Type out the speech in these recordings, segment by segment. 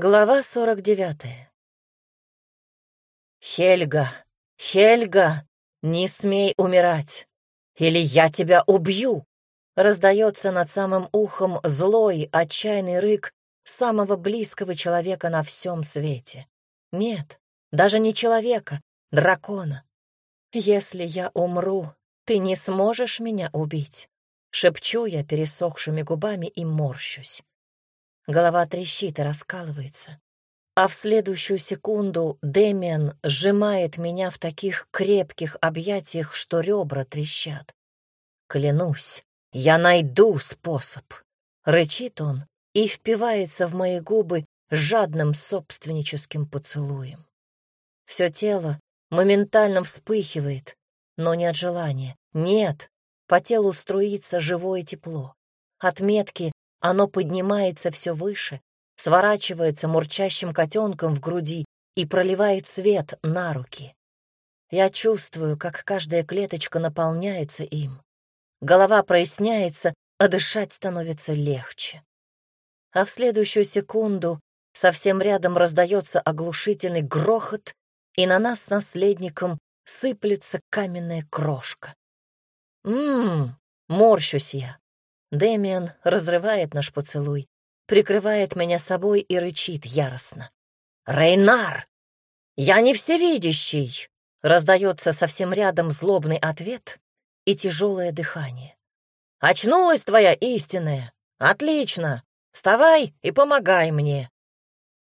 Глава сорок девятая. «Хельга, Хельга, не смей умирать, или я тебя убью!» Раздается над самым ухом злой, отчаянный рык самого близкого человека на всем свете. Нет, даже не человека, дракона. «Если я умру, ты не сможешь меня убить», — шепчу я пересохшими губами и морщусь. Голова трещит и раскалывается. А в следующую секунду Дэмиан сжимает меня в таких крепких объятиях, что ребра трещат. Клянусь, я найду способ. Рычит он и впивается в мои губы жадным собственническим поцелуем. Все тело моментально вспыхивает, но не от желания. Нет, по телу струится живое тепло. Отметки оно поднимается все выше, сворачивается мурчащим котенком в груди и проливает свет на руки. Я чувствую, как каждая клеточка наполняется им. Голова проясняется, а дышать становится легче. А в следующую секунду совсем рядом раздается оглушительный грохот, и на нас с наследником сыплется каменная крошка. Ммм, морщусь я. Дэмиан разрывает наш поцелуй, прикрывает меня собой и рычит яростно. «Рейнар! Я не всевидящий!» Раздается совсем рядом злобный ответ и тяжелое дыхание. «Очнулась твоя истинная! Отлично! Вставай и помогай мне!»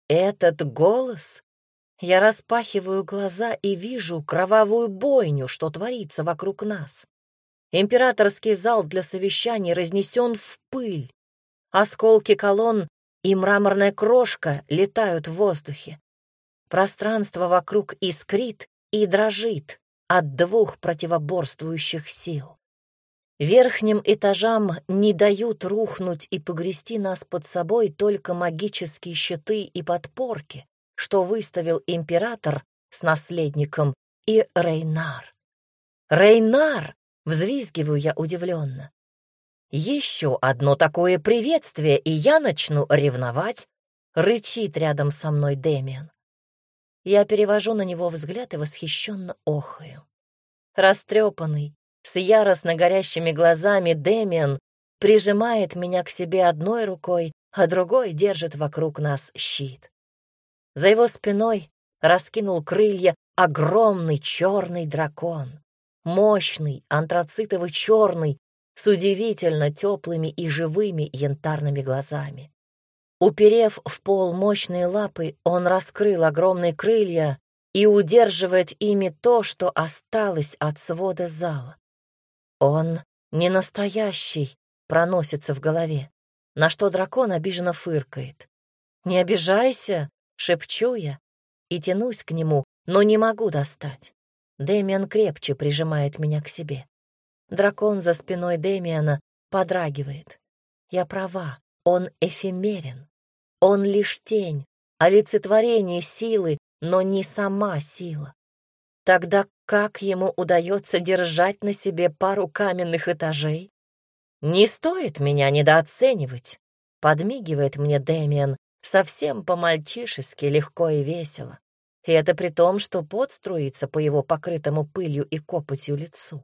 Этот голос... Я распахиваю глаза и вижу кровавую бойню, что творится вокруг нас. Императорский зал для совещаний разнесен в пыль. Осколки колонн и мраморная крошка летают в воздухе. Пространство вокруг искрит и дрожит от двух противоборствующих сил. Верхним этажам не дают рухнуть и погрести нас под собой только магические щиты и подпорки, что выставил император с наследником и Рейнар. Рейнар, Взвизгиваю я удивленно. Еще одно такое приветствие, и я начну ревновать, рычит рядом со мной Дэмиан. Я перевожу на него взгляд и восхищенно охаю. Растрепанный, с яростно горящими глазами Дэмиан прижимает меня к себе одной рукой, а другой держит вокруг нас щит. За его спиной раскинул крылья огромный черный дракон мощный, антрацитово-черный, с удивительно теплыми и живыми янтарными глазами. Уперев в пол мощные лапы, он раскрыл огромные крылья и удерживает ими то, что осталось от свода зала. Он не настоящий, проносится в голове, на что дракон обиженно фыркает. «Не обижайся», — шепчу я и тянусь к нему, но не могу достать. Дэмиан крепче прижимает меня к себе. Дракон за спиной Дэмиана подрагивает. Я права, он эфемерен. Он лишь тень, олицетворение силы, но не сама сила. Тогда как ему удается держать на себе пару каменных этажей? «Не стоит меня недооценивать», — подмигивает мне Дэмиан, совсем по-мальчишески легко и весело. И это при том, что пот струится по его покрытому пылью и копотью лицу.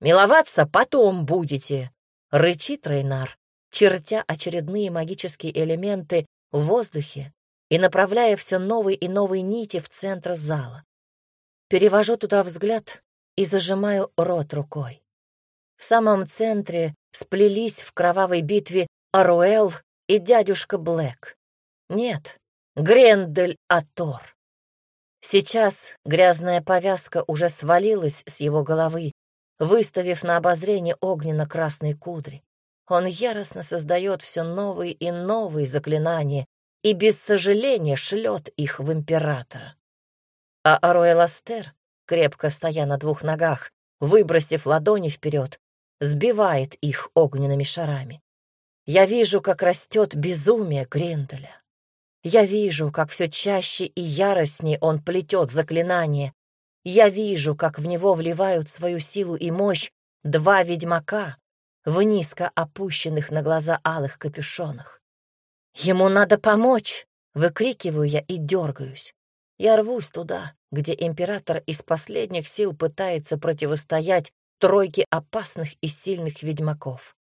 «Миловаться потом будете!» — рычит Рейнар, чертя очередные магические элементы в воздухе и направляя все новые и новые нити в центр зала. Перевожу туда взгляд и зажимаю рот рукой. В самом центре сплелись в кровавой битве Аруэл и дядюшка Блэк. Нет, Грендель Атор. Сейчас грязная повязка уже свалилась с его головы, выставив на обозрение огненно-красные кудри. Он яростно создает все новые и новые заклинания и без сожаления шлет их в императора. А Аруэластер, крепко стоя на двух ногах, выбросив ладони вперед, сбивает их огненными шарами. Я вижу, как растет безумие Гренделя. Я вижу, как все чаще и яростнее он плетет заклинание. Я вижу, как в него вливают свою силу и мощь два ведьмака в низко опущенных на глаза алых капюшонах. «Ему надо помочь!» Выкрикиваю я и дергаюсь. Я рвусь туда, где император из последних сил пытается противостоять тройке опасных и сильных ведьмаков.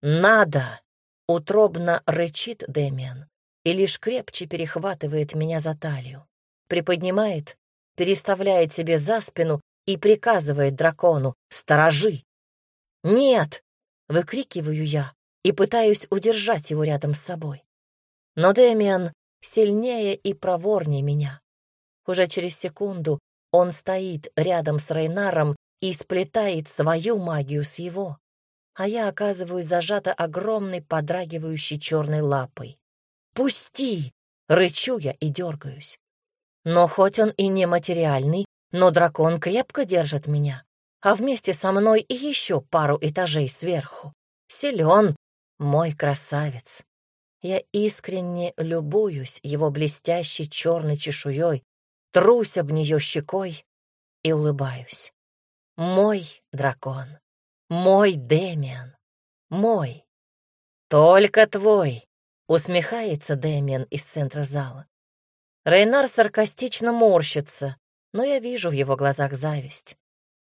«Надо!» — утробно рычит Дэмиан и лишь крепче перехватывает меня за талию. Приподнимает, переставляет себе за спину и приказывает дракону «Сторожи!» «Нет!» — выкрикиваю я и пытаюсь удержать его рядом с собой. Но Дэмиан сильнее и проворнее меня. Уже через секунду он стоит рядом с Рейнаром и сплетает свою магию с его, а я оказываюсь зажата огромной подрагивающей черной лапой. «Пусти!» — рычу я и дергаюсь. Но хоть он и нематериальный, но дракон крепко держит меня, а вместе со мной и еще пару этажей сверху. Силен, мой красавец. Я искренне любуюсь его блестящей черной чешуей, трусь об нее щекой и улыбаюсь. Мой дракон, мой Дэмиан, мой. Только твой, усмехается Дэмиан из центра зала. Рейнар саркастично морщится, но я вижу в его глазах зависть.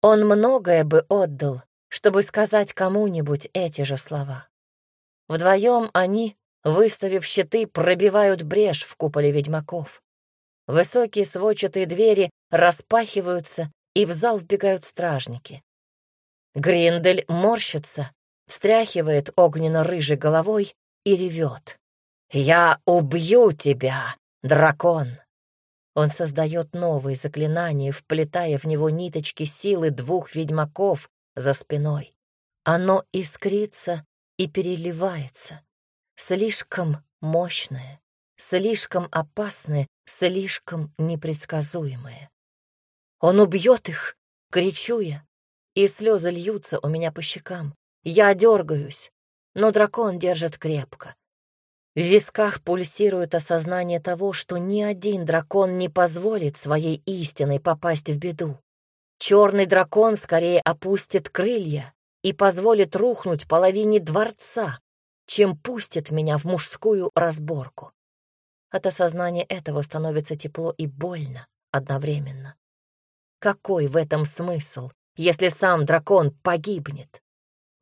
Он многое бы отдал, чтобы сказать кому-нибудь эти же слова. Вдвоем они выставив щиты, пробивают брешь в куполе ведьмаков. Высокие сводчатые двери распахиваются, и в зал вбегают стражники. Гриндель морщится, встряхивает огненно-рыжей головой и ревет. «Я убью тебя, дракон!» Он создает новые заклинания, вплетая в него ниточки силы двух ведьмаков за спиной. Оно искрится и переливается слишком мощное, слишком опасное, слишком непредсказуемое. Он убьет их, кричу я, и слезы льются у меня по щекам. Я дергаюсь, но дракон держит крепко. В висках пульсирует осознание того, что ни один дракон не позволит своей истиной попасть в беду. Черный дракон скорее опустит крылья и позволит рухнуть половине дворца, чем пустит меня в мужскую разборку. От осознания этого становится тепло и больно одновременно. Какой в этом смысл, если сам дракон погибнет?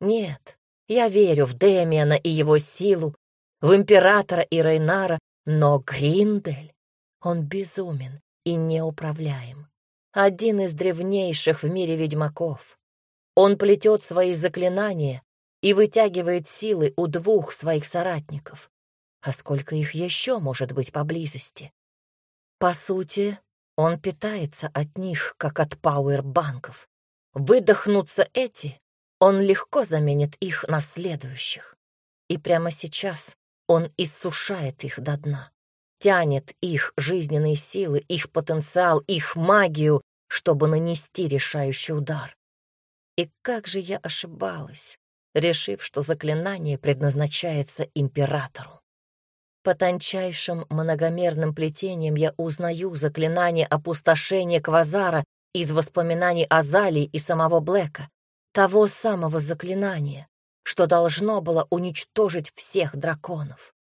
Нет, я верю в Демиана и его силу, в императора и Рейнара, но Гриндель, он безумен и неуправляем. Один из древнейших в мире ведьмаков. Он плетет свои заклинания, и вытягивает силы у двух своих соратников. А сколько их еще может быть поблизости? По сути, он питается от них, как от пауэрбанков. Выдохнутся эти, он легко заменит их на следующих. И прямо сейчас он иссушает их до дна, тянет их жизненные силы, их потенциал, их магию, чтобы нанести решающий удар. И как же я ошибалась, решив, что заклинание предназначается императору. По тончайшим многомерным плетениям я узнаю заклинание опустошения Квазара из воспоминаний Азалии и самого Блэка, того самого заклинания, что должно было уничтожить всех драконов.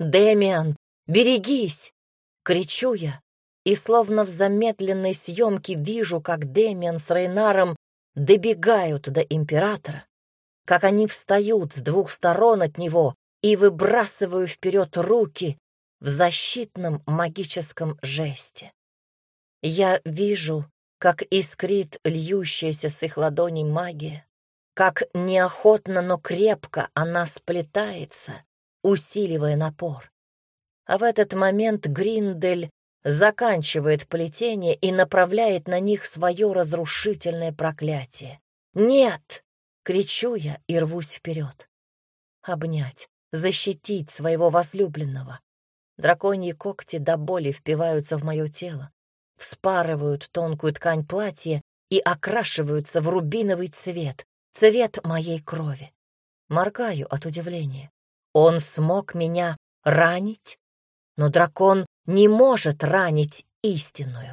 «Демиан, берегись!» — кричу я, и словно в замедленной съемке вижу, как Демиан с Рейнаром добегают до императора, как они встают с двух сторон от него и выбрасываю вперед руки в защитном магическом жесте. Я вижу, как искрит льющаяся с их ладоней магия, как неохотно, но крепко она сплетается, усиливая напор. А в этот момент Гриндель заканчивает плетение и направляет на них свое разрушительное проклятие. «Нет!» Кричу я и рвусь вперед. Обнять, защитить своего возлюбленного. Драконьи когти до боли впиваются в мое тело, вспарывают тонкую ткань платья и окрашиваются в рубиновый цвет, цвет моей крови. Моргаю от удивления. Он смог меня ранить? Но дракон не может ранить истинную.